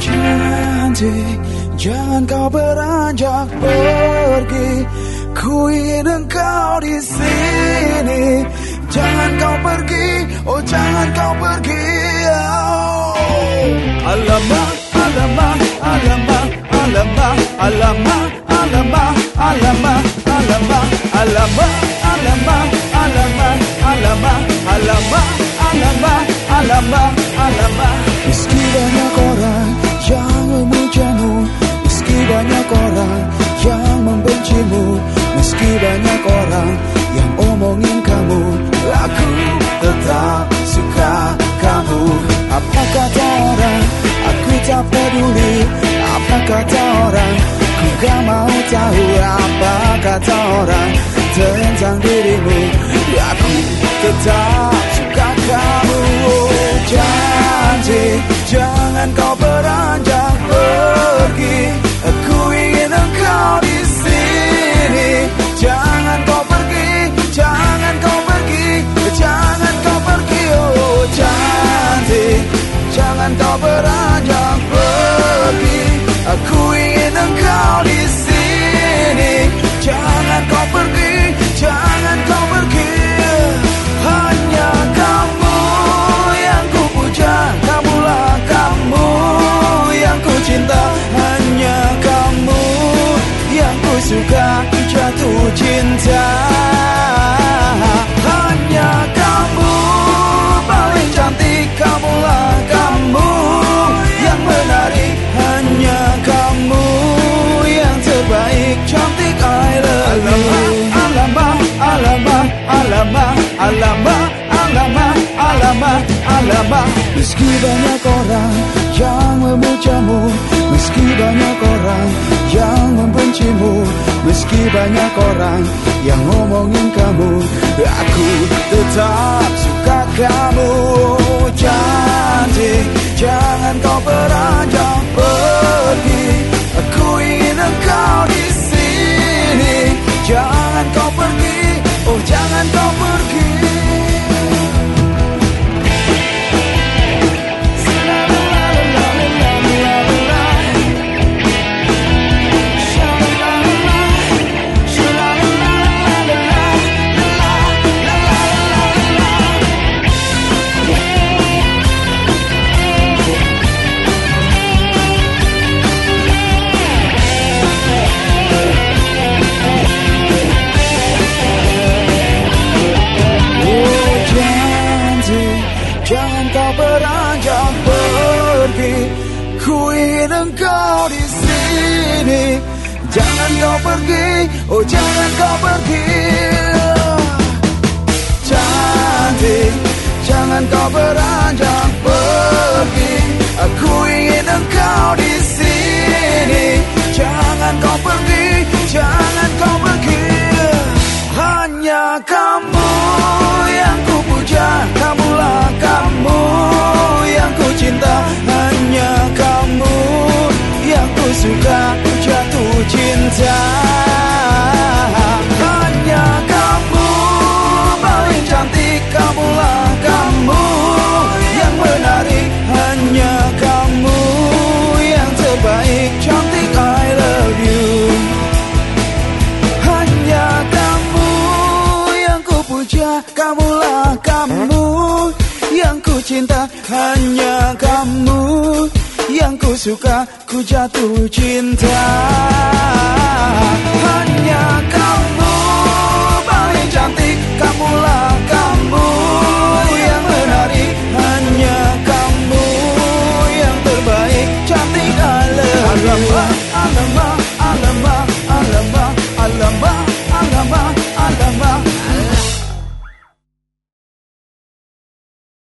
Cantik, jangan kau beranjak pergi. Ku ingin engkau di sini. Jangan kau pergi, oh jangan kau pergi. Oh. Alamak, alamak, alamak, alamak, alamak, alamak, alamak, alamak, alamak, alamak, alamak, alamak, alamak, alamak, alamak, alamak. Meski peduli. Apa kata orang? Ku gak mau tahu apa kata orang tentang dirimu. Aku tetap suka kamu. Oh, janji, jangan kau beranjak meski banyak orang yang ngomongin kamu, aku tetap suka kamu. Jangan Jangan kau beranjak pergi. Ku ingin engkau di sini. Jangan kau pergi. Oh jangan kau pergi. Cantik Jangan kau beranjak pergi. Aku ingin kamulah kamu Yang ku cinta hanya kamu. Yang ku suka ku jatuh cinta. Hanya kamu. Paling cantik kamulah kamu